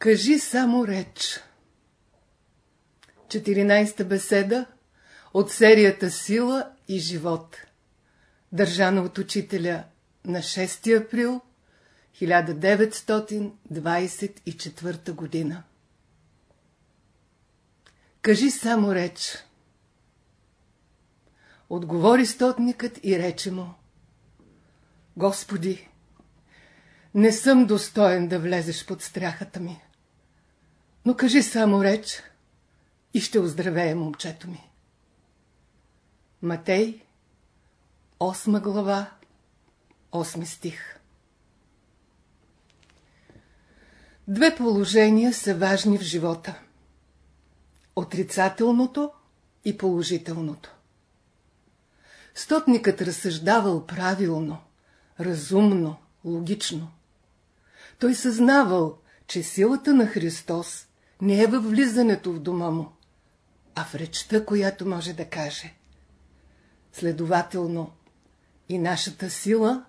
Кажи само реч. 14-та беседа от серията Сила и живот. Държана от учителя на 6 април 1924 година. Кажи само реч. Отговори стотникът и рече му. Господи, не съм достоен да влезеш под страхата ми. Но кажи само реч и ще оздравея момчето ми. Матей, 8 глава, 8 стих Две положения са важни в живота. Отрицателното и положителното. Стотникът разсъждавал правилно, разумно, логично. Той съзнавал, че силата на Христос не е във влизането в дома му, а в речта, която може да каже. Следователно, и нашата сила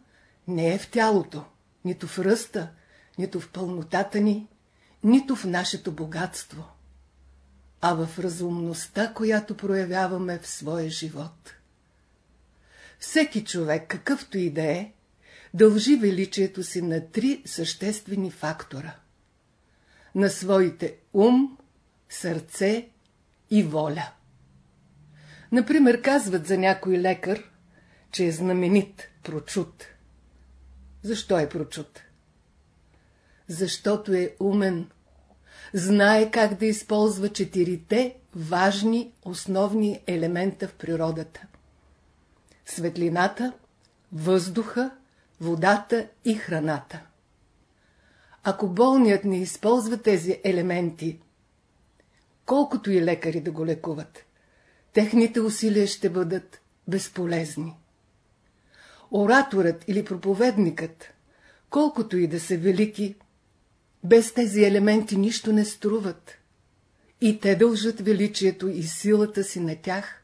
не е в тялото, нито в ръста, нито в пълнотата ни, нито в нашето богатство, а в разумността, която проявяваме в своя живот. Всеки човек, какъвто и да е, дължи величието си на три съществени фактора. На своите ум, сърце и воля. Например, казват за някой лекар, че е знаменит, прочут. Защо е прочут? Защото е умен. Знае как да използва четирите важни основни елемента в природата. Светлината, въздуха, водата и храната. Ако болният не използва тези елементи, колкото и лекари да го лекуват, техните усилия ще бъдат безполезни. Ораторът или проповедникът, колкото и да са велики, без тези елементи нищо не струват. И те дължат величието и силата си на тях.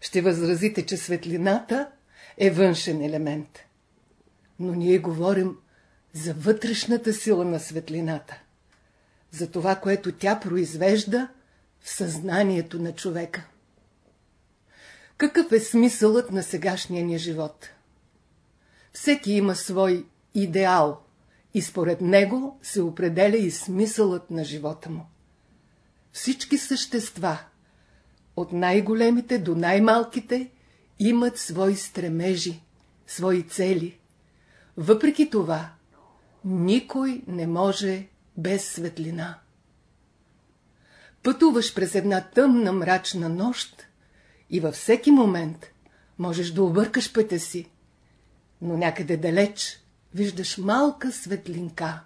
Ще възразите, че светлината е външен елемент. Но ние говорим за вътрешната сила на светлината. За това, което тя произвежда в съзнанието на човека. Какъв е смисълът на сегашния ни живот? Всеки има свой идеал и според него се определя и смисълът на живота му. Всички същества, от най-големите до най-малките, имат свои стремежи, свои цели. Въпреки това, никой не може без светлина. Пътуваш през една тъмна мрачна нощ и във всеки момент можеш да объркаш пътя си, но някъде далеч виждаш малка светлинка.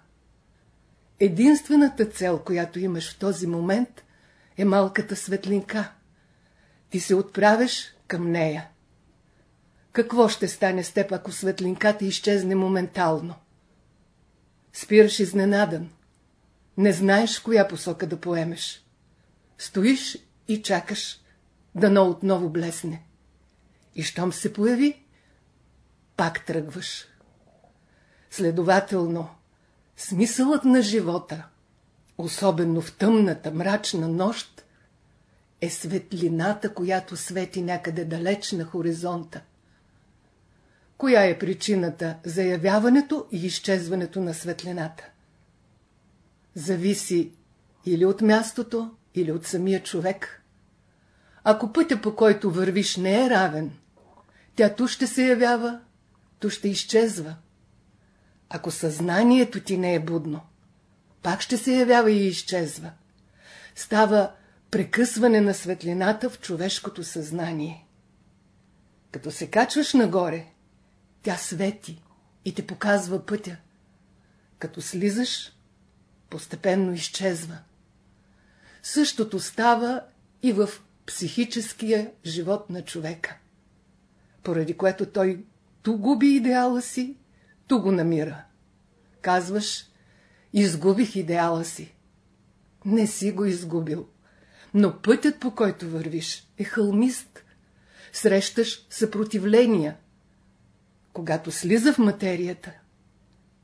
Единствената цел, която имаш в този момент, е малката светлинка. Ти се отправиш към нея. Какво ще стане с теб, ако светлинката изчезне моментално? Спираш изненадан. Не знаеш коя посока да поемеш. Стоиш и чакаш, дано отново блесне. И щом се появи, пак тръгваш. Следователно, смисълът на живота, особено в тъмната, мрачна нощ, е светлината, която свети някъде далеч на хоризонта. Коя е причината за явяването и изчезването на светлината? Зависи или от мястото, или от самия човек. Ако пътя по който вървиш не е равен, тя ту ще се явява, ту ще изчезва. Ако съзнанието ти не е будно, пак ще се явява и изчезва. Става прекъсване на светлината в човешкото съзнание. Като се качваш нагоре, тя свети и те показва пътя. Като слизаш, постепенно изчезва. Същото става и в психическия живот на човека, поради което той ту губи идеала си, ту го намира. Казваш, изгубих идеала си. Не си го изгубил, но пътят по който вървиш е хълмист. Срещаш съпротивления. Когато слиза в материята,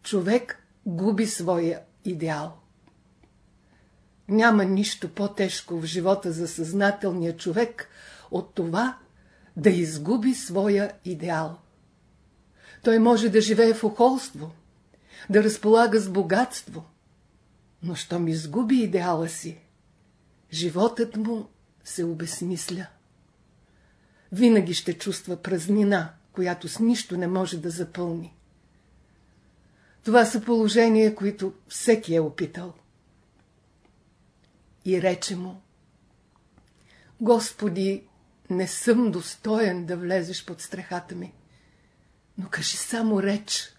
човек губи своя идеал. Няма нищо по-тежко в живота за съзнателния човек от това да изгуби своя идеал. Той може да живее в охолство, да разполага с богатство, но щом изгуби идеала си, животът му се обесмисля. Винаги ще чувства празнина, която с нищо не може да запълни. Това са положения, които всеки е опитал. И рече му, Господи, не съм достоен да влезеш под страхата ми, но кажи само реч.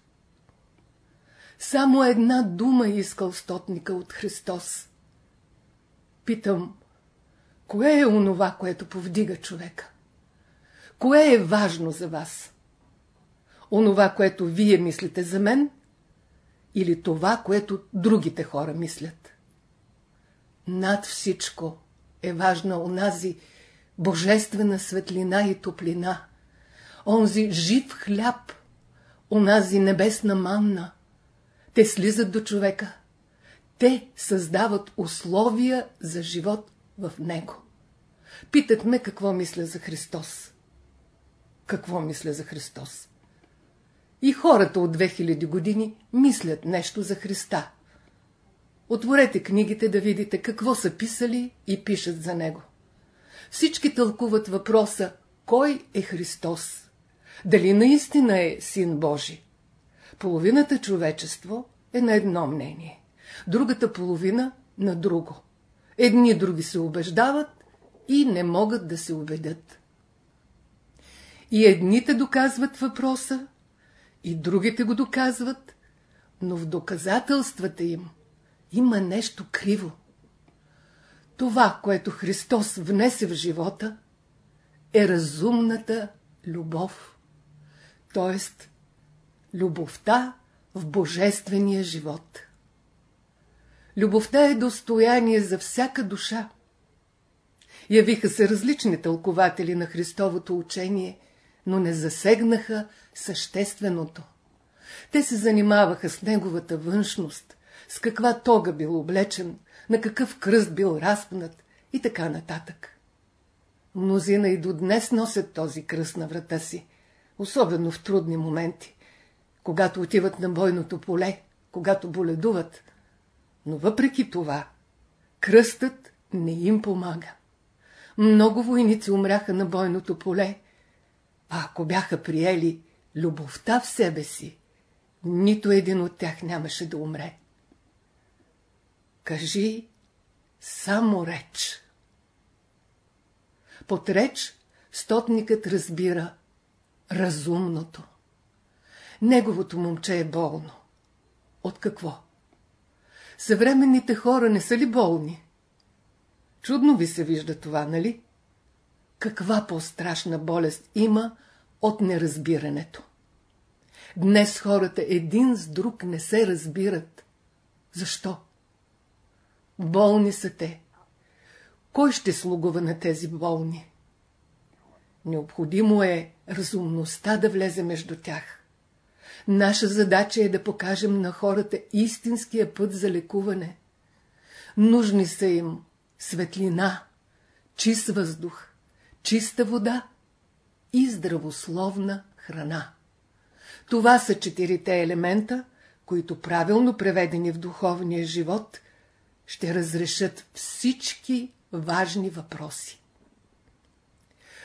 Само една дума искал стотника от Христос. Питам, кое е онова, което повдига човека? Кое е важно за вас? Онова, което вие мислите за мен или това, което другите хора мислят? Над всичко е важна онази божествена светлина и топлина, онзи жив хляб, онази небесна манна. Те слизат до човека. Те създават условия за живот в него. Питат ме какво мисля за Христос. Какво мисля за Христос? И хората от 2000 години мислят нещо за Христа. Отворете книгите да видите какво са писали и пишат за Него. Всички тълкуват въпроса Кой е Христос? Дали наистина е Син Божий? Половината човечество е на едно мнение, другата половина на друго. Едни други се убеждават и не могат да се убедят. И едните доказват въпроса, и другите го доказват, но в доказателствата им има нещо криво. Това, което Христос внесе в живота, е разумната любов, т.е. любовта в божествения живот. Любовта е достояние за всяка душа. Явиха се различни тълкователи на Христовото учение, но не засегнаха същественото. Те се занимаваха с неговата външност, с каква тога бил облечен, на какъв кръст бил разпнат и така нататък. Мнозина и до днес носят този кръст на врата си, особено в трудни моменти, когато отиват на бойното поле, когато боледуват. Но въпреки това, кръстът не им помага. Много войници умряха на бойното поле, а ако бяха приели любовта в себе си, нито един от тях нямаше да умре. Кажи само реч. Под реч стотникът разбира разумното. Неговото момче е болно. От какво? Съвременните хора не са ли болни? Чудно ви се вижда това, нали? Каква по-страшна болест има от неразбирането? Днес хората един с друг не се разбират. Защо? Болни са те. Кой ще слугува на тези болни? Необходимо е разумността да влезе между тях. Наша задача е да покажем на хората истинския път за лекуване. Нужни са им светлина, чист въздух, чиста вода и здравословна храна. Това са четирите елемента, които правилно преведени в духовния живот ще разрешат всички важни въпроси.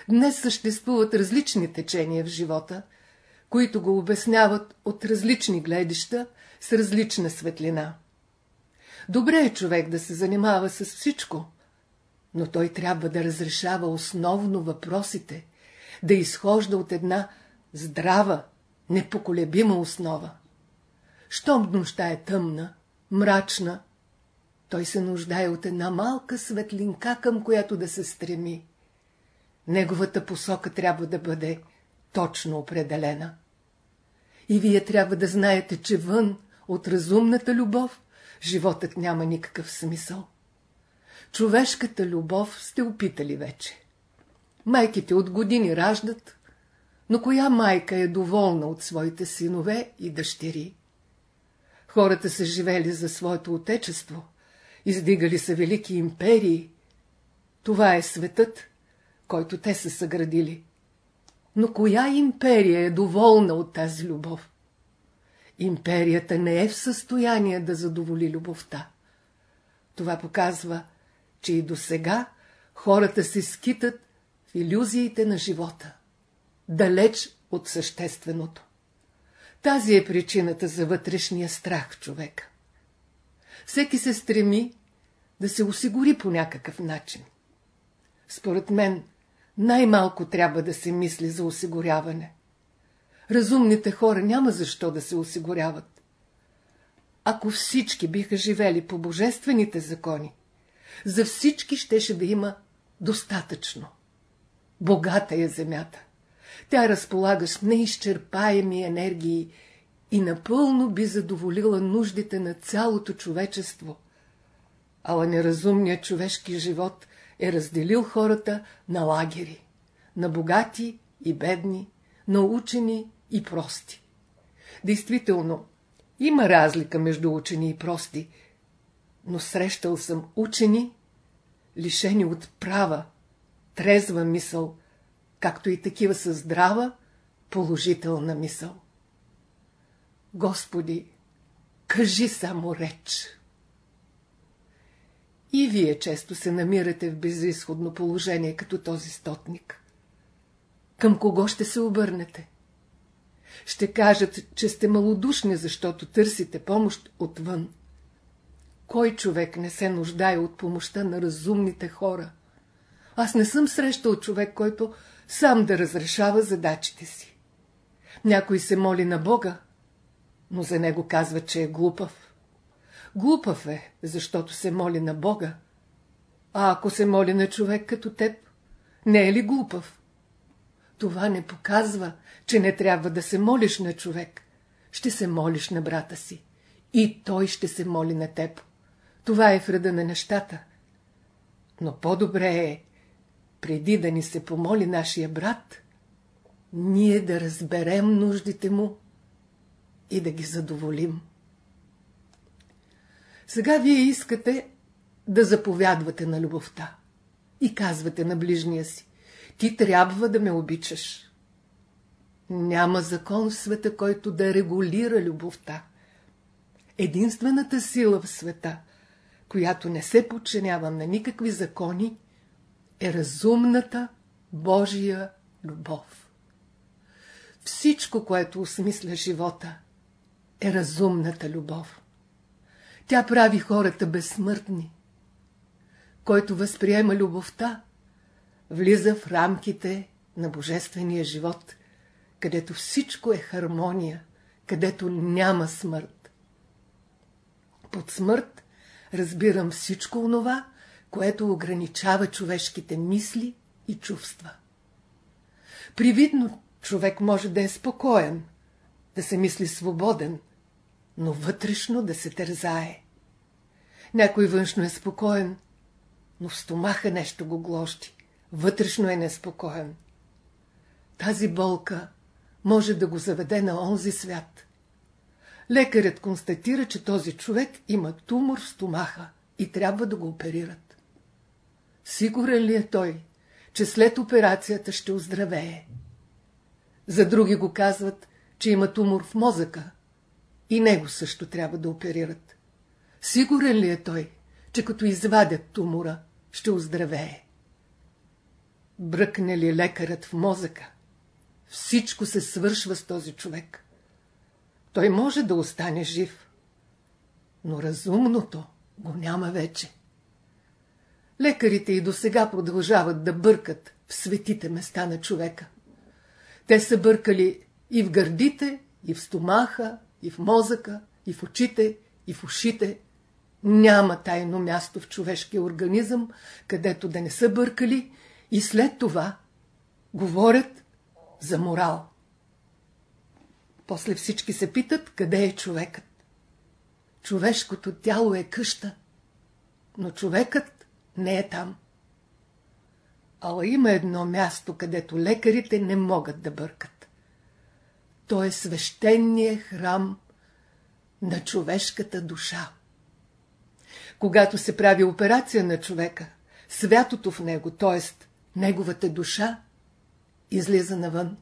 Днес съществуват различни течения в живота, които го обясняват от различни гледища с различна светлина. Добре е човек да се занимава с всичко, но той трябва да разрешава основно въпросите, да изхожда от една здрава, непоколебима основа. Щом нощта е тъмна, мрачна, той се нуждае от една малка светлинка, към която да се стреми. Неговата посока трябва да бъде точно определена. И вие трябва да знаете, че вън от разумната любов животът няма никакъв смисъл. Човешката любов сте опитали вече. Майките от години раждат, но коя майка е доволна от своите синове и дъщери? Хората са живели за своето отечество издигали са велики империи. Това е светът, който те са съградили. Но коя империя е доволна от тази любов? Империята не е в състояние да задоволи любовта. Това показва, че и до сега хората се скитат в иллюзиите на живота, далеч от същественото. Тази е причината за вътрешния страх в човека. Всеки се стреми да се осигури по някакъв начин. Според мен, най-малко трябва да се мисли за осигуряване. Разумните хора няма защо да се осигуряват. Ако всички биха живели по божествените закони, за всички щеше да има достатъчно. Богата е земята. Тя разполага с неизчерпаеми енергии и напълно би задоволила нуждите на цялото човечество. Ала неразумният човешки живот е разделил хората на лагери, на богати и бедни, на учени и прости. Действително, има разлика между учени и прости, но срещал съм учени, лишени от права, трезва мисъл, както и такива със здрава, положителна мисъл. Господи, кажи само реч. И вие често се намирате в безисходно положение, като този стотник. Към кого ще се обърнете? Ще кажат, че сте малодушни, защото търсите помощ отвън. Кой човек не се нуждае от помощта на разумните хора? Аз не съм срещал човек, който сам да разрешава задачите си. Някой се моли на Бога, но за него казва, че е глупав. Глупав е, защото се моли на Бога. А ако се моли на човек като теб, не е ли глупав? Това не показва, че не трябва да се молиш на човек. Ще се молиш на брата си. И той ще се моли на теб. Това е вреда на нещата. Но по-добре е, преди да ни се помоли нашия брат, ние да разберем нуждите му и да ги задоволим. Сега вие искате да заповядвате на любовта и казвате на ближния си, ти трябва да ме обичаш. Няма закон в света, който да регулира любовта. Единствената сила в света, която не се подчинява на никакви закони, е разумната Божия любов. Всичко, което осмисля живота, е разумната любов. Тя прави хората безсмъртни. Който възприема любовта, влиза в рамките на божествения живот, където всичко е хармония, където няма смърт. Под смърт разбирам всичко онова, което ограничава човешките мисли и чувства. Привидно човек може да е спокоен, да се мисли свободен, но вътрешно да се тързае. Някой външно е спокоен, но в стомаха нещо го гложди. Вътрешно е неспокоен. Тази болка може да го заведе на онзи свят. Лекарят констатира, че този човек има тумор в стомаха и трябва да го оперират. Сигурен ли е той, че след операцията ще оздравее? За други го казват, че има тумор в мозъка и него също трябва да оперират. Сигурен ли е той, че като извадят тумора, ще оздравее? Бръкне ли лекарът в мозъка? Всичко се свършва с този човек. Той може да остане жив, но разумното го няма вече. Лекарите и до сега продължават да бъркат в светите места на човека. Те са бъркали и в гърдите, и в стомаха, и в мозъка, и в очите, и в ушите. Няма тайно място в човешкия организъм, където да не са бъркали и след това говорят за морал. После всички се питат, къде е човекът. Човешкото тяло е къща, но човекът не е там. Ала има едно място, където лекарите не могат да бъркат. То е свещения храм на човешката душа. Когато се прави операция на човека, святото в него, т.е. неговата душа, излиза навън.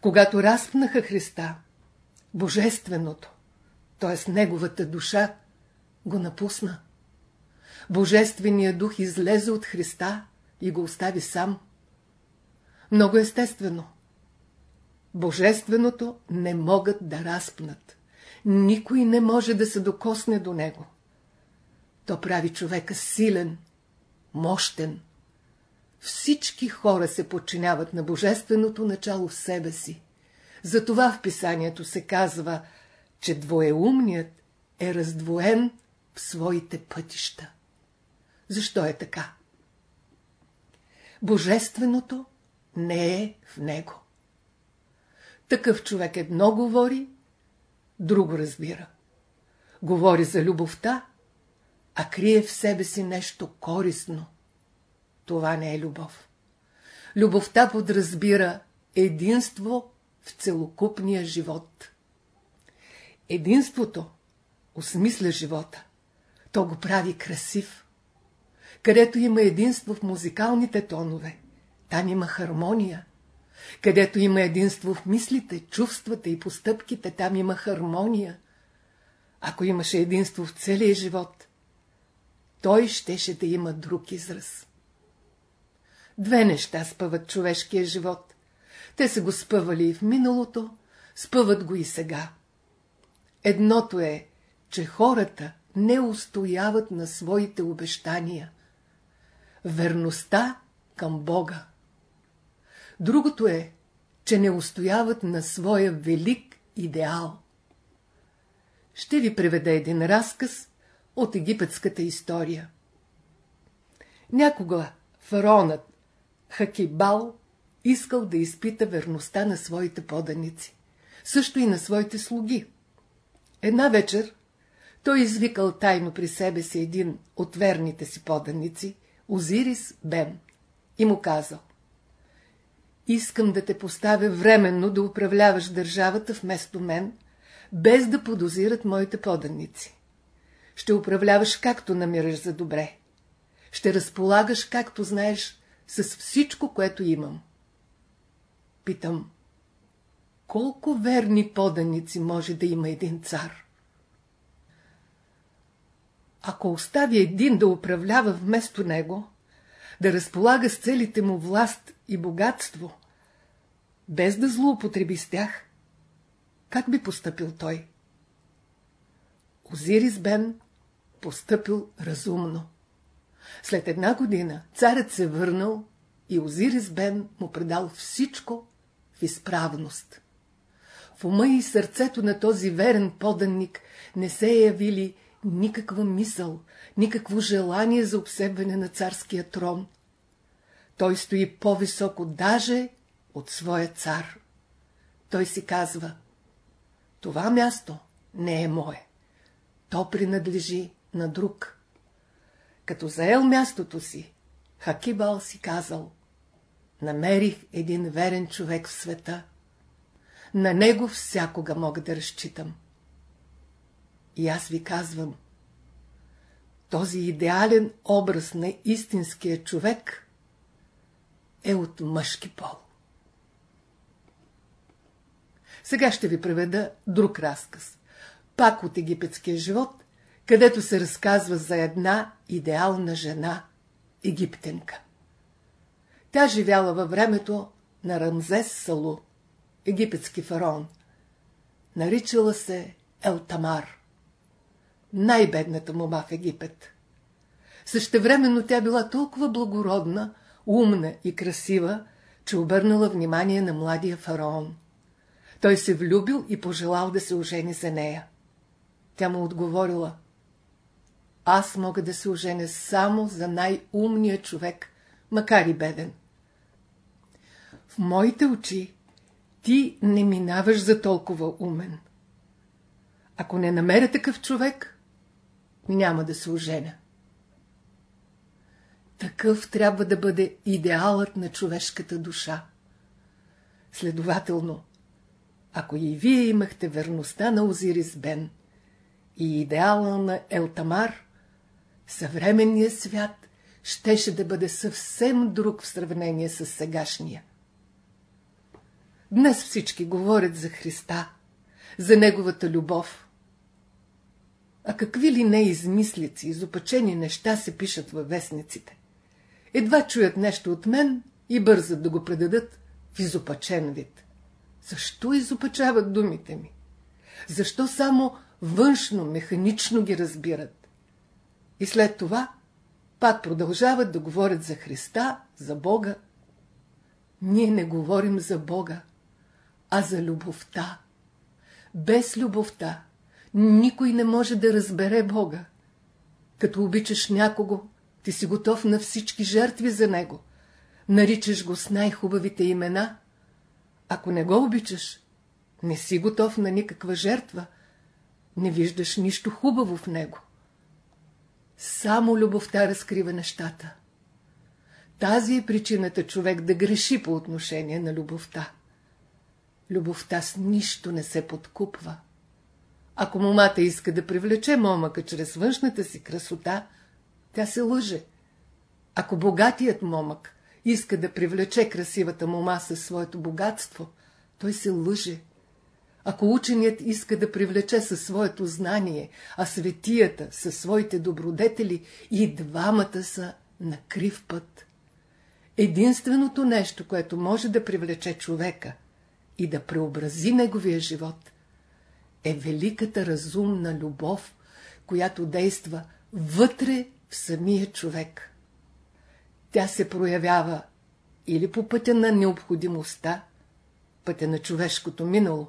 Когато разпнаха Христа, Божественото, т.е. неговата душа, го напусна. Божественият дух излезе от Христа и го остави сам. Много естествено. Божественото не могат да разпнат. Никой не може да се докосне до него. То прави човека силен, мощен. Всички хора се подчиняват на божественото начало в себе си. Затова в писанието се казва, че двоеумният е раздвоен в своите пътища. Защо е така? Божественото не е в него. Такъв човек едно говори, друго разбира. Говори за любовта, а крие в себе си нещо корисно. Това не е любов. Любовта подразбира единство в целокупния живот. Единството осмисля живота. То го прави красив. Където има единство в музикалните тонове, там има хармония. Където има единство в мислите, чувствата и постъпките, там има хармония. Ако имаше единство в целия живот, той щеше да има друг израз. Две неща спъват човешкия живот. Те са го спъвали и в миналото, спъват го и сега. Едното е, че хората не устояват на своите обещания. Верността към Бога. Другото е, че не устояват на своя велик идеал. Ще ви преведа един разказ от египетската история. Някога фараонът Хакибал искал да изпита верността на своите поданици, също и на своите слуги. Една вечер той извикал тайно при себе си един от верните си поданици, Озирис Бен, и му казал Искам да те поставя временно да управляваш държавата вместо мен, без да подозират моите поданици. Ще управляваш както намираш за добре. Ще разполагаш както знаеш с всичко, което имам. Питам, колко верни поданици може да има един цар? Ако остави един да управлява вместо него, да разполага с целите му власт и богатство, без да злоупотреби с тях, как би поступил той? Озирис Бен постъпил разумно. След една година царят се върнал и Озирис Бен му предал всичко в изправност. В ума и сърцето на този верен поданник не се явили никаква мисъл, никакво желание за обсебване на царския трон. Той стои по-високо даже от своя цар. Той си казва, това място не е мое. То принадлежи на друг. Като заел мястото си, Хакибал си казал, намерих един верен човек в света. На него всякога мога да разчитам. И аз ви казвам, този идеален образ на истинския човек е от мъжки пол. Сега ще ви преведа друг разказ. Пак от египетския живот, където се разказва за една идеална жена, египтенка. Тя живяла във времето на Рамзес Салу, египетски фараон. Наричала се Елтамар. Най-бедната мома в Египет. Същевременно тя била толкова благородна, умна и красива, че обърнала внимание на младия фараон. Той се влюбил и пожелал да се ожени за нея. Тя му отговорила, аз мога да се оженя само за най-умния човек, макар и беден. В моите очи ти не минаваш за толкова умен. Ако не намеря такъв човек, няма да се оженя. Такъв трябва да бъде идеалът на човешката душа. Следователно, ако и вие имахте верността на Озирис Бен и идеала на Елтамар, съвременният свят щеше да бъде съвсем друг в сравнение с сегашния. Днес всички говорят за Христа, за Неговата любов. А какви ли не измислици, изопачени неща се пишат във вестниците. Едва чуят нещо от мен и бързат да го предадат в изопачен вид. Защо изопачават думите ми? Защо само външно, механично ги разбират? И след това пак продължават да говорят за Христа, за Бога. Ние не говорим за Бога, а за любовта. Без любовта никой не може да разбере Бога. Като обичаш някого, ти си готов на всички жертви за него. Наричаш го с най-хубавите имена. Ако не го обичаш, не си готов на никаква жертва. Не виждаш нищо хубаво в него. Само любовта разкрива нещата. Тази е причината човек да греши по отношение на любовта. Любовта с нищо не се подкупва. Ако момата иска да привлече момъка чрез външната си красота, тя се лъже. Ако богатият момък иска да привлече красивата мома със своето богатство, той се лъже. Ако ученият иска да привлече със своето знание, а светията със своите добродетели, и двамата са на крив път. Единственото нещо, което може да привлече човека и да преобрази неговия живот, е великата разумна любов, която действа вътре в самия човек. Тя се проявява или по пътя на необходимостта, пътя на човешкото минало,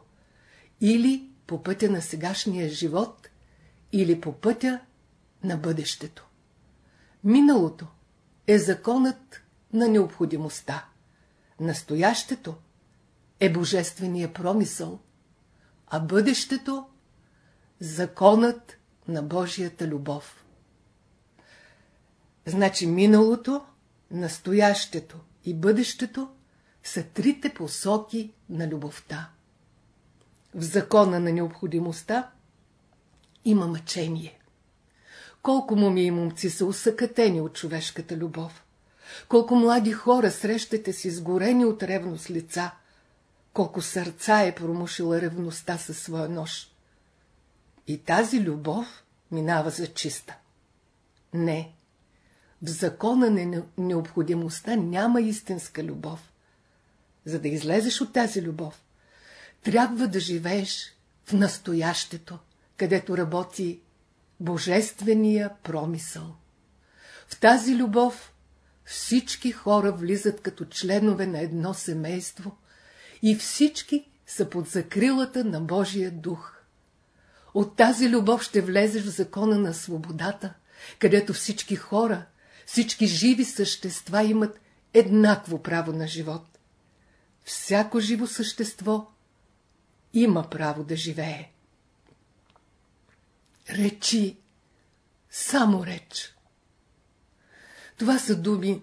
или по пътя на сегашния живот, или по пътя на бъдещето. Миналото е законът на необходимостта. Настоящето е божествения промисъл, а бъдещето – законът на Божията любов. Значи миналото, настоящето и бъдещето са трите посоки на любовта. В закона на необходимостта има мъчение. Колко моми и момци са усъкатени от човешката любов. Колко млади хора срещате си сгорени от ревност лица. Колко сърца е промушила ревността със своя нож. И тази любов минава за чиста. Не. В закона на необходимостта няма истинска любов. За да излезеш от тази любов, трябва да живееш в настоящето, където работи божествения промисъл. В тази любов всички хора влизат като членове на едно семейство и всички са под закрилата на Божия дух. От тази любов ще влезеш в закона на свободата, където всички хора, всички живи същества имат еднакво право на живот. Всяко живо същество има право да живее. Речи, само реч. Това са думи,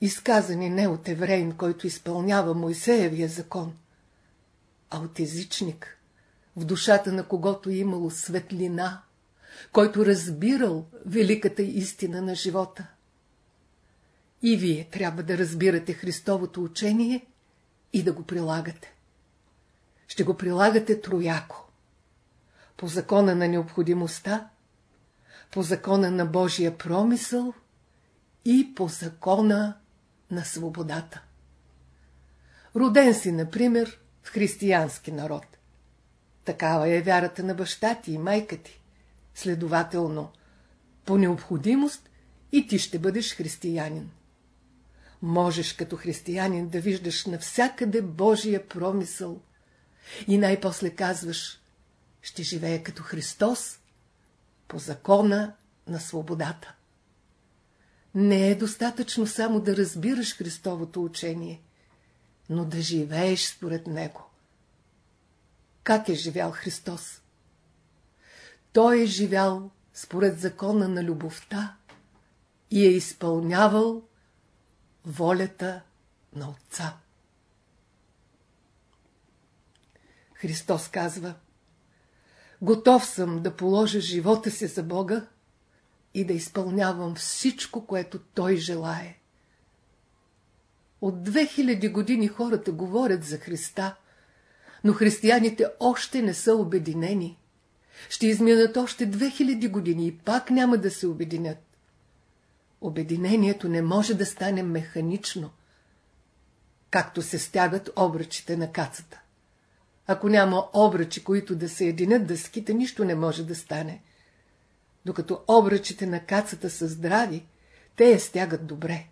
изказани не от евреин, който изпълнява Моисеевия закон, а от езичник, в душата на когото е имало светлина, който разбирал великата истина на живота. И вие трябва да разбирате Христовото учение и да го прилагате ще го прилагате трояко. По закона на необходимостта, по закона на Божия промисъл и по закона на свободата. Роден си, например, в християнски народ. Такава е вярата на баща ти и майка ти. Следователно, по необходимост и ти ще бъдеш християнин. Можеш като християнин да виждаш навсякъде Божия промисъл – и най-после казваш, ще живея като Христос по закона на свободата. Не е достатъчно само да разбираш Христовото учение, но да живееш според Него. Как е живял Христос? Той е живял според закона на любовта и е изпълнявал волята на Отца. Христос казва Готов съм да положа живота си за Бога, и да изпълнявам всичко, което той желае. От 2000 години хората говорят за Христа, но християните още не са обединени. Ще изминат още 2000 години и пак няма да се обединят. Обединението не може да стане механично, както се стягат обръчите на кацата. Ако няма обръчи, които да се единят дъските, нищо не може да стане. Докато обръчите на кацата са здрави, те я стягат добре.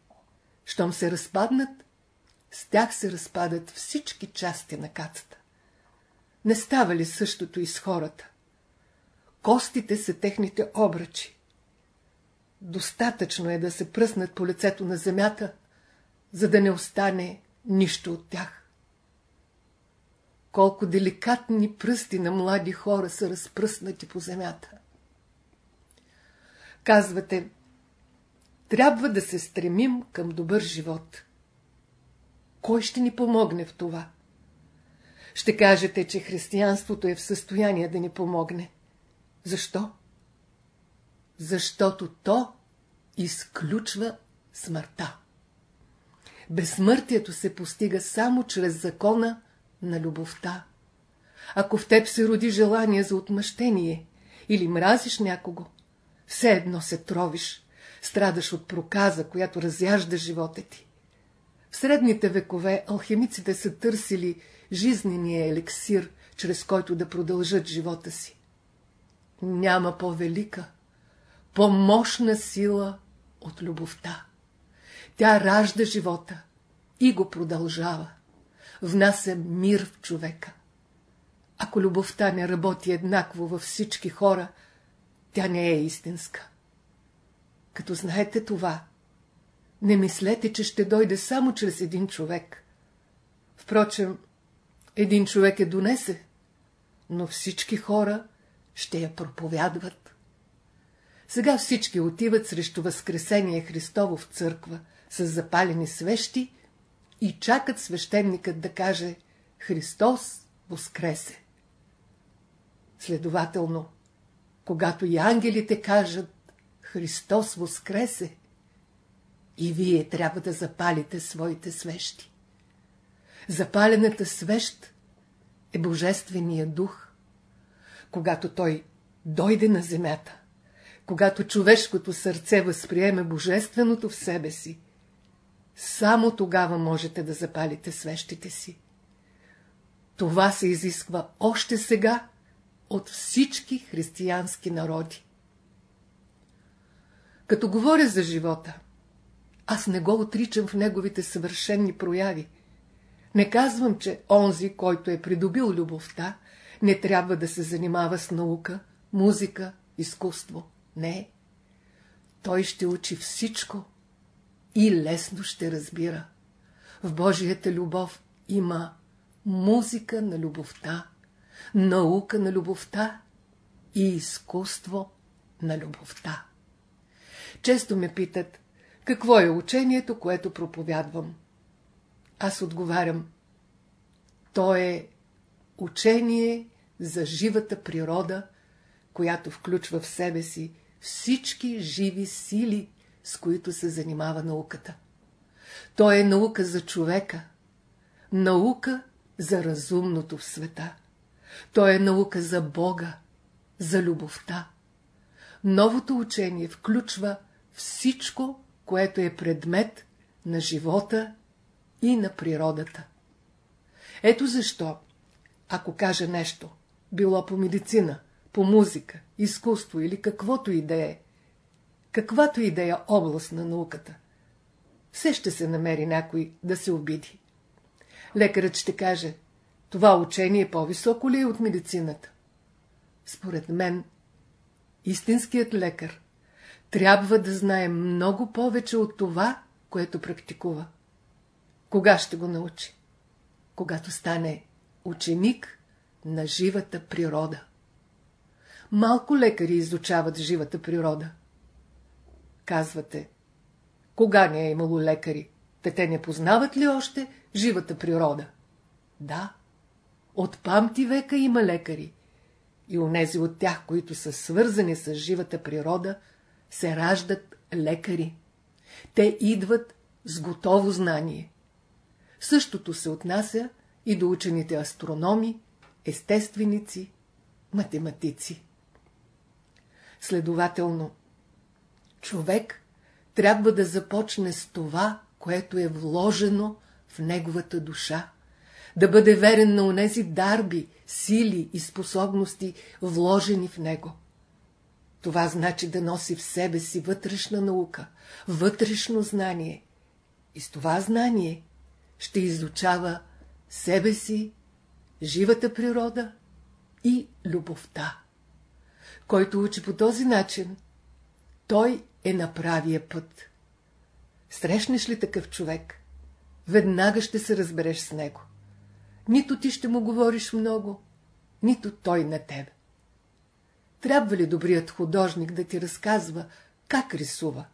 Щом се разпаднат, с тях се разпадат всички части на кацата. Не става ли същото и с хората? Костите са техните обръчи. Достатъчно е да се пръснат по лицето на земята, за да не остане нищо от тях. Колко деликатни пръсти на млади хора са разпръснати по земята. Казвате, трябва да се стремим към добър живот. Кой ще ни помогне в това? Ще кажете, че християнството е в състояние да ни помогне. Защо? Защото то изключва смъртта. Безсмъртието се постига само чрез закона на любовта. Ако в теб се роди желание за отмъщение или мразиш някого, все едно се тровиш, страдаш от проказа, която разяжда живота ти. В средните векове алхимиците са търсили жизнения елексир, чрез който да продължат живота си. Няма по-велика, по-мощна сила от любовта. Тя ражда живота и го продължава. Внася мир в човека. Ако любовта не работи еднакво във всички хора, тя не е истинска. Като знаете това, не мислете, че ще дойде само чрез един човек. Впрочем, един човек е донесе, но всички хора ще я проповядват. Сега всички отиват срещу Възкресение Христово в църква с запалени свещи и чакат свещеникът да каже Христос воскресе. Следователно, когато и ангелите кажат Христос воскресе, и вие трябва да запалите своите свещи. Запалената свещ е Божествения дух. Когато той дойде на земята, когато човешкото сърце възприеме Божественото в себе си, само тогава можете да запалите свещите си. Това се изисква още сега от всички християнски народи. Като говоря за живота, аз не го отричам в неговите съвършенни прояви. Не казвам, че онзи, който е придобил любовта, не трябва да се занимава с наука, музика, изкуство. Не. Той ще учи всичко и лесно ще разбира. В Божията любов има музика на любовта, наука на любовта и изкуство на любовта. Често ме питат, какво е учението, което проповядвам? Аз отговарям. То е учение за живата природа, която включва в себе си всички живи сили, с които се занимава науката. То е наука за човека, наука за разумното в света. То е наука за Бога, за любовта. Новото учение включва всичко, което е предмет на живота и на природата. Ето защо, ако кажа нещо, било по медицина, по музика, изкуство или каквото и да е, каквато и да е област на науката, все ще се намери някой да се обиди. Лекарът ще каже, това учение е по-високо ли е от медицината? Според мен, истинският лекар трябва да знае много повече от това, което практикува. Кога ще го научи? Когато стане ученик на живата природа. Малко лекари изучават живата природа. Казвате, кога не е имало лекари? Те те не познават ли още живата природа? Да, от памти века има лекари. И онези от тях, които са свързани с живата природа, се раждат лекари. Те идват с готово знание. Същото се отнася и до учените астрономи, естественици, математици. Следователно, човек трябва да започне с това, което е вложено в неговата душа, да бъде верен на онези дарби, сили и способности, вложени в него. Това значи да носи в себе си вътрешна наука, вътрешно знание. И с това знание ще изучава себе си, живата природа и любовта. Който учи по този начин, той е на правия път. Срещнеш ли такъв човек, веднага ще се разбереш с него. Нито ти ще му говориш много, нито той на теб. Трябва ли добрият художник да ти разказва как рисува?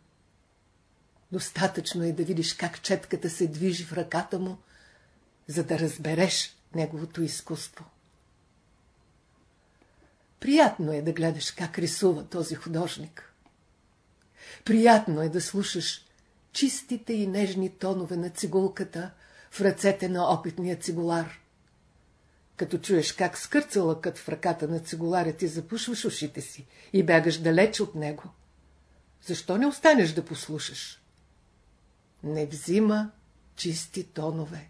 Достатъчно е да видиш как четката се движи в ръката му, за да разбереш неговото изкуство. Приятно е да гледаш как рисува този художник. Приятно е да слушаш чистите и нежни тонове на цигулката в ръцете на опитния цигулар. Като чуеш как скърца лъкът в ръката на цигуларя, ти запушваш ушите си и бягаш далеч от него. Защо не останеш да послушаш? Не взима чисти тонове.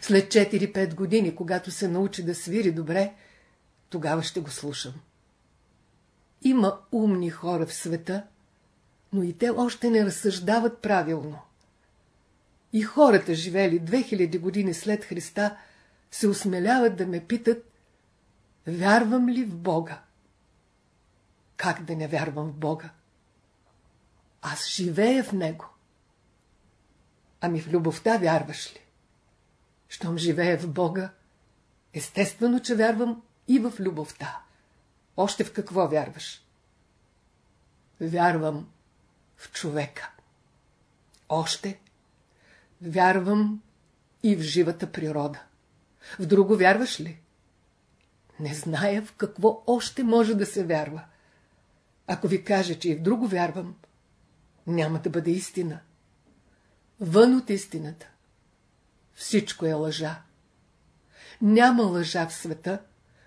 След 4-5 години, когато се научи да свири добре, тогава ще го слушам. Има умни хора в света, но и те още не разсъждават правилно. И хората, живели 2000 години след Христа, се осмеляват да ме питат, вярвам ли в Бога? Как да не вярвам в Бога? Аз живея в Него. Ами в любовта вярваш ли? Щом живея в Бога, естествено, че вярвам и в любовта. Още в какво вярваш? Вярвам в човека. Още вярвам и в живата природа. В друго вярваш ли? Не зная в какво още може да се вярва. Ако ви кажа, че и в друго вярвам, няма да бъде истина. Вън от истината. Всичко е лъжа. Няма лъжа в света,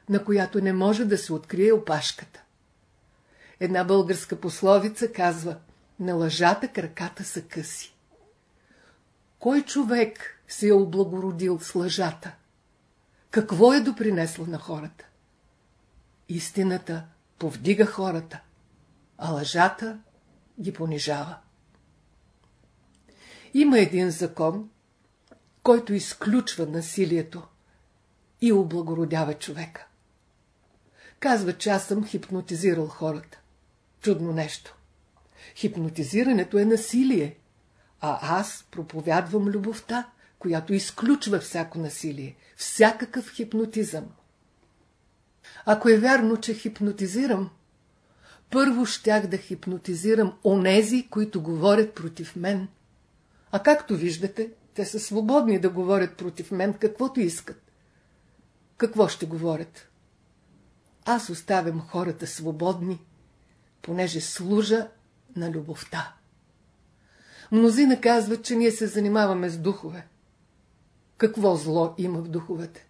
на която не може да се открие опашката. Една българска пословица казва на лъжата краката са къси. Кой човек се е облагородил с лъжата? Какво е допринесла на хората? Истината повдига хората, а лъжата ги понижава. Има един закон, който изключва насилието и облагородява човека. Казва, че аз съм хипнотизирал хората. Чудно нещо. Хипнотизирането е насилие, а аз проповядвам любовта, която изключва всяко насилие, всякакъв хипнотизъм. Ако е вярно, че хипнотизирам, първо щях да хипнотизирам онези, които говорят против мен. А както виждате, те са свободни да говорят против мен каквото искат. Какво ще говорят? Аз оставям хората свободни, понеже служа на любовта. Мнозина казват, че ние се занимаваме с духове. Какво зло има в духовете?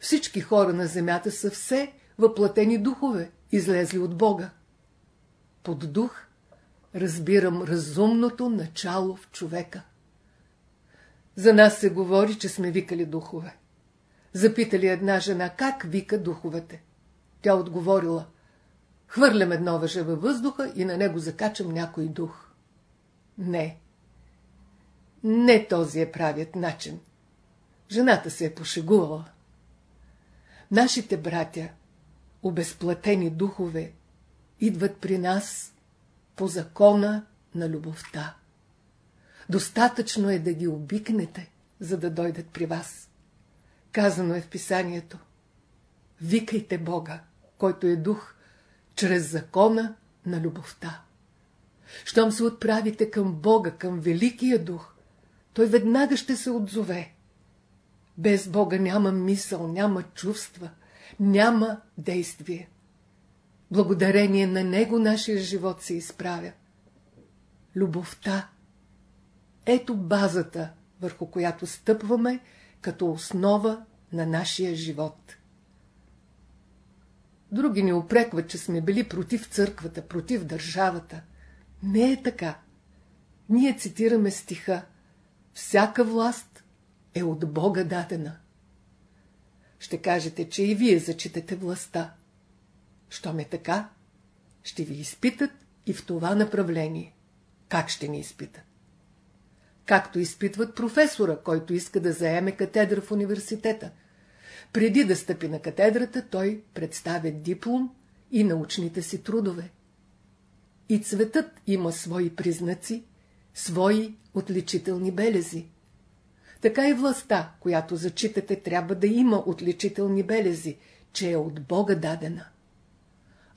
Всички хора на земята са все въплатени духове, излезли от Бога. Под дух разбирам разумното начало в човека. За нас се говори, че сме викали духове. Запитали една жена, как вика духовете. Тя отговорила, хвърлям едно въже във въздуха и на него закачам някой дух. Не. Не този е правият начин. Жената се е пошегувала. Нашите братя, обезплатени духове, идват при нас по закона на любовта. Достатъчно е да ги обикнете, за да дойдат при вас. Казано е в писанието. Викайте Бога, който е дух, чрез закона на любовта. Щом се отправите към Бога, към Великия Дух, той веднага ще се отзове. Без Бога няма мисъл, няма чувства, няма действие. Благодарение на него нашия живот се изправя. Любовта. Ето базата, върху която стъпваме като основа на нашия живот. Други ни опрекват, че сме били против църквата, против държавата. Не е така. Ние цитираме стиха. Всяка власт е от Бога дадена. Ще кажете, че и вие зачитате властта. Щом е така, ще ви изпитат и в това направление. Как ще ни изпитат? Както изпитват професора, който иска да заеме катедра в университета. Преди да стъпи на катедрата, той представя диплом и научните си трудове. И цветът има свои признаци, свои отличителни белези. Така и властта, която зачитате, трябва да има отличителни белези, че е от Бога дадена.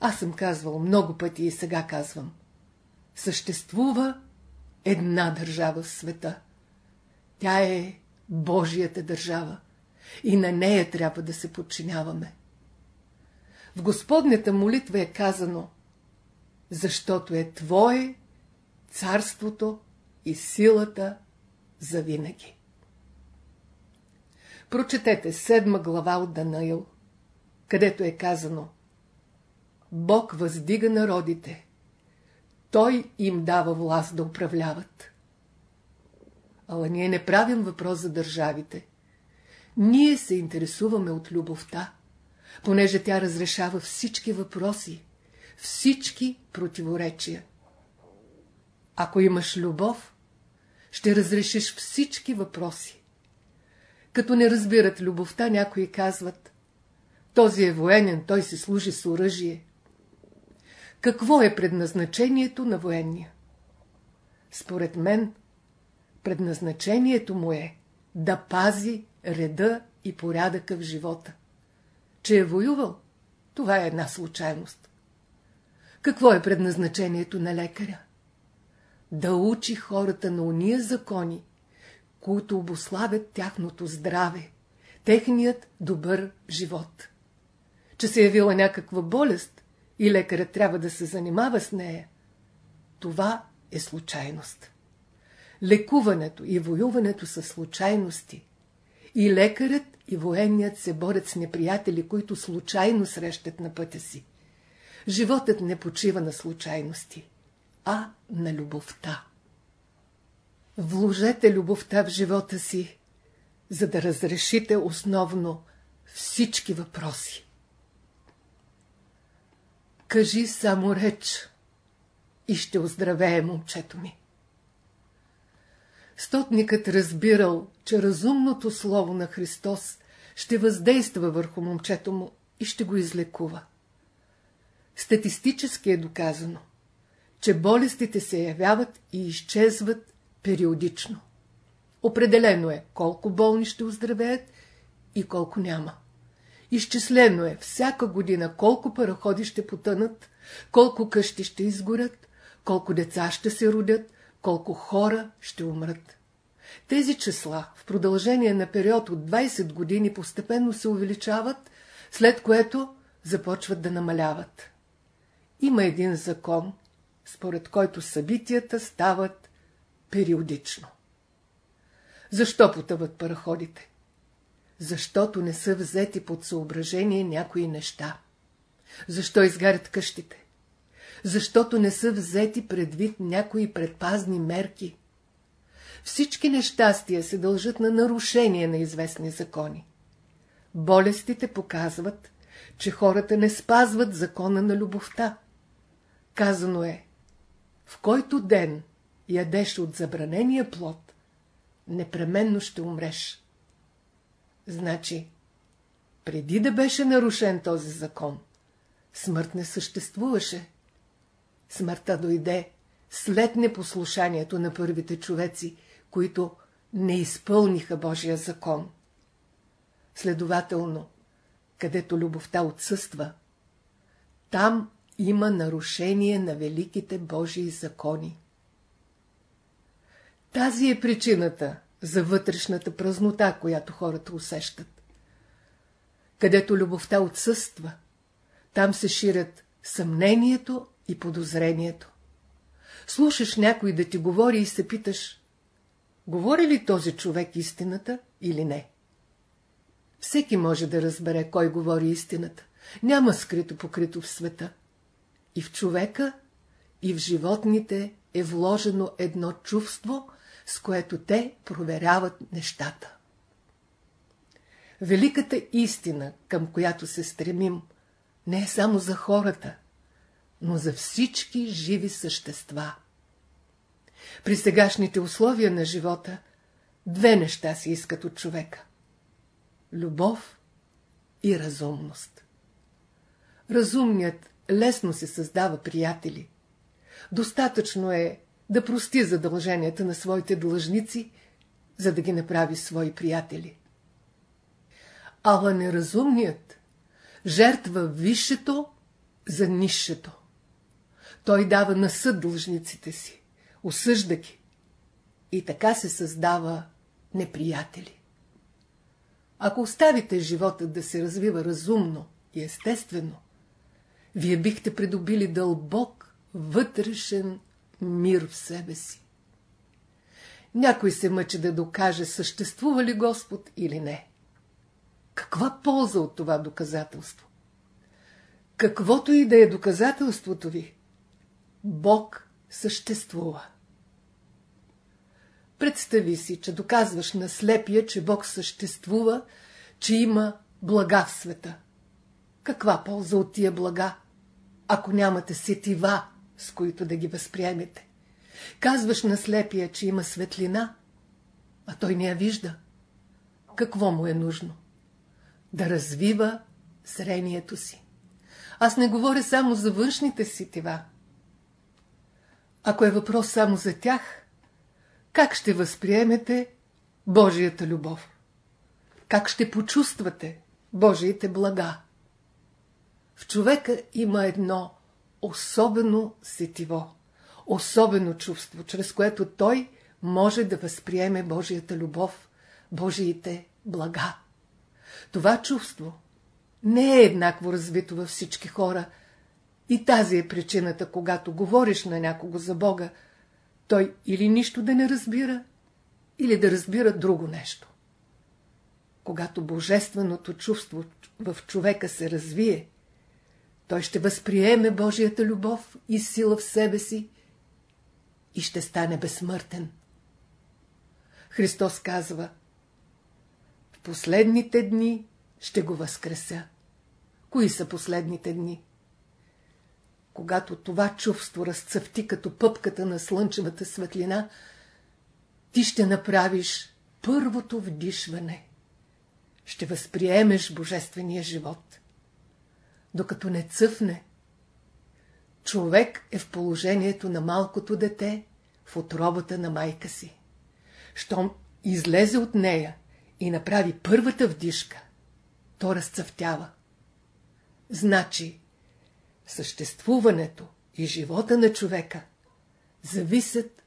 Аз съм казвал много пъти и сега казвам. Съществува една държава в света. Тя е Божията държава и на нея трябва да се подчиняваме. В Господнята молитва е казано защото е Твое царството и силата за винаги. Прочетете седма глава от Данаил, където е казано Бог въздига народите. Той им дава власт да управляват. Ала ние не правим въпрос за държавите. Ние се интересуваме от любовта, понеже тя разрешава всички въпроси, всички противоречия. Ако имаш любов, ще разрешиш всички въпроси. Като не разбират любовта, някои казват, този е военен, той се служи с оръжие. Какво е предназначението на военния? Според мен, предназначението му е да пази реда и порядъка в живота. Че е воювал, това е една случайност. Какво е предназначението на лекаря? Да учи хората на уния закони, които обославят тяхното здраве, техният добър живот. Че се явила някаква болест и лекарят трябва да се занимава с нея, това е случайност. Лекуването и воюването са случайности. И лекарят и военният се борят с неприятели, които случайно срещат на пътя си. Животът не почива на случайности, а на любовта. Вложете любовта в живота си, за да разрешите основно всички въпроси. Кажи само реч и ще оздравее момчето ми. Стотникът разбирал, че разумното слово на Христос ще въздейства върху момчето му и ще го излекува. Статистически е доказано, че болестите се явяват и изчезват периодично. Определено е колко болни ще оздравеят и колко няма. Изчислено е всяка година колко параходи ще потънат, колко къщи ще изгорят, колко деца ще се родят, колко хора ще умрат. Тези числа в продължение на период от 20 години постепенно се увеличават, след което започват да намаляват. Има един закон, според който събитията стават периодично. Защо потъват параходите? Защото не са взети под съображение някои неща. Защо изгарят къщите? Защото не са взети предвид някои предпазни мерки. Всички нещастия се дължат на нарушение на известни закони. Болестите показват, че хората не спазват закона на любовта. Казано е, в който ден ядеш от забранения плод, непременно ще умреш. Значи, преди да беше нарушен този закон, смърт не съществуваше. Смъртта дойде след непослушанието на първите човеци, които не изпълниха Божия закон. Следователно, където любовта отсъства, там има нарушение на великите Божии закони. Тази е причината за вътрешната празнота, която хората усещат. Където любовта отсъства, там се ширят съмнението и подозрението. Слушаш някой да ти говори и се питаш, говори ли този човек истината или не? Всеки може да разбере кой говори истината. Няма скрито покрито в света. И в човека, и в животните е вложено едно чувство, с което те проверяват нещата. Великата истина, към която се стремим, не е само за хората, но за всички живи същества. При сегашните условия на живота две неща се искат от човека – любов и разумност. Разумният лесно се създава приятели. Достатъчно е да прости задълженията на своите длъжници, за да ги направи свои приятели. Ала неразумният жертва висшето за нишето. Той дава на съд длъжниците си, осъжда ги. И така се създава неприятели. Ако оставите живота да се развива разумно и естествено, вие бихте придобили дълбок вътрешен мир в себе си. Някой се мъчи да докаже, съществува ли Господ или не. Каква полза от това доказателство? Каквото и да е доказателството ви, Бог съществува. Представи си, че доказваш на слепия, че Бог съществува, че има блага в света. Каква полза от тия блага, ако нямате сетива, с които да ги възприемете? Казваш на слепия, че има светлина, а той не я вижда. Какво му е нужно? Да развива зрението си. Аз не говоря само за външните сетива. Ако е въпрос само за тях, как ще възприемете Божията любов? Как ще почувствате Божиите блага? В човека има едно особено сетиво, особено чувство, чрез което той може да възприеме Божията любов, Божиите блага. Това чувство не е еднакво развито във всички хора – и тази е причината, когато говориш на някого за Бога, той или нищо да не разбира, или да разбира друго нещо. Когато божественото чувство в човека се развие, той ще възприеме Божията любов и сила в себе си и ще стане безсмъртен. Христос казва, в последните дни ще го възкреся. Кои са последните дни? когато това чувство разцъфти като пъпката на слънчевата светлина, ти ще направиш първото вдишване. Ще възприемеш божествения живот. Докато не цъфне, човек е в положението на малкото дете в отробата на майка си. Щом излезе от нея и направи първата вдишка, то разцъфтява. Значи, съществуването и живота на човека зависят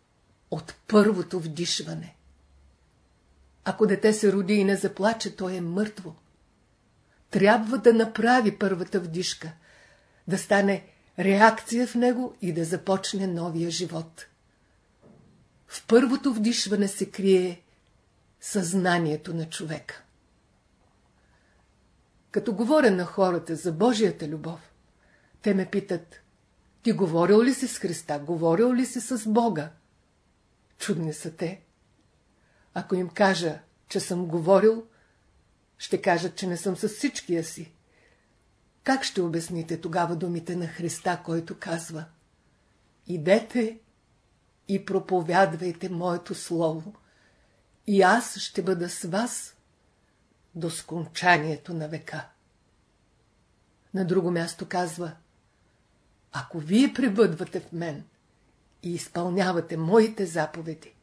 от първото вдишване. Ако дете се роди и не заплаче, то е мъртво. Трябва да направи първата вдишка, да стане реакция в него и да започне новия живот. В първото вдишване се крие съзнанието на човека. Като говоря на хората за Божията любов, те ме питат, ти говорил ли си с Христа, говорил ли си с Бога? Чудни са те. Ако им кажа, че съм говорил, ще кажат, че не съм с всичкия си. Как ще обясните тогава думите на Христа, който казва Идете и проповядвайте моето слово, и аз ще бъда с вас до скончанието на века. На друго място казва ако вие пребъдвате в мен и изпълнявате моите заповеди,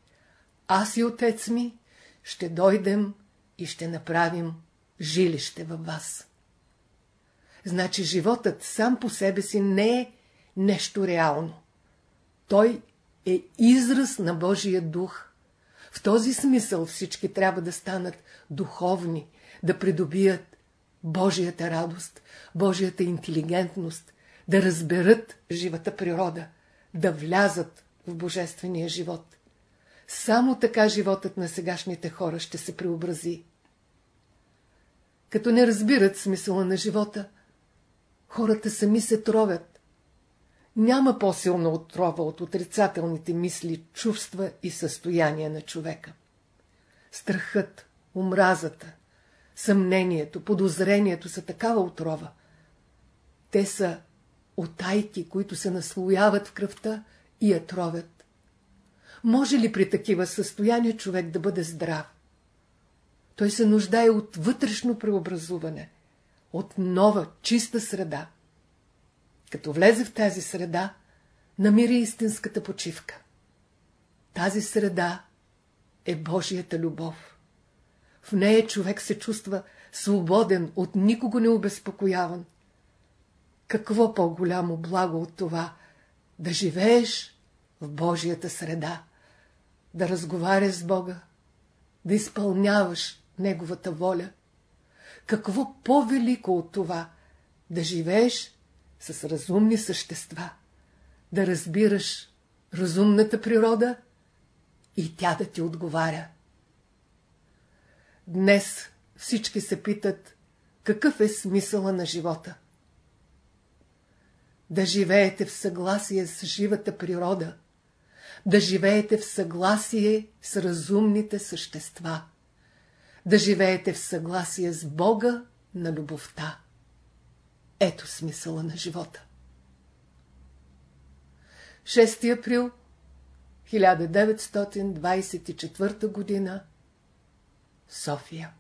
аз и отец ми ще дойдем и ще направим жилище във вас. Значи животът сам по себе си не е нещо реално. Той е израз на Божия дух. В този смисъл всички трябва да станат духовни, да придобият Божията радост, Божията интелигентност, да разберат живата природа, да влязат в божествения живот. Само така животът на сегашните хора ще се преобрази. Като не разбират смисъла на живота, хората сами се тровят. Няма по-силна отрова от отрицателните мисли, чувства и състояния на човека. Страхът, омразата, съмнението, подозрението са такава отрова. Те са отайки, които се наслояват в кръвта и я тровят. Може ли при такива състояния човек да бъде здрав? Той се нуждае от вътрешно преобразуване, от нова, чиста среда. Като влезе в тази среда, намири истинската почивка. Тази среда е Божията любов. В нея човек се чувства свободен, от никого не обезпокояван. Какво по-голямо благо от това да живееш в Божията среда, да разговаряш с Бога, да изпълняваш Неговата воля. Какво по-велико от това да живееш с разумни същества, да разбираш разумната природа и тя да ти отговаря. Днес всички се питат, какъв е смисъла на живота. Да живеете в съгласие с живата природа, да живеете в съгласие с разумните същества, да живеете в съгласие с Бога на любовта. Ето смисъла на живота. 6 април 1924 година София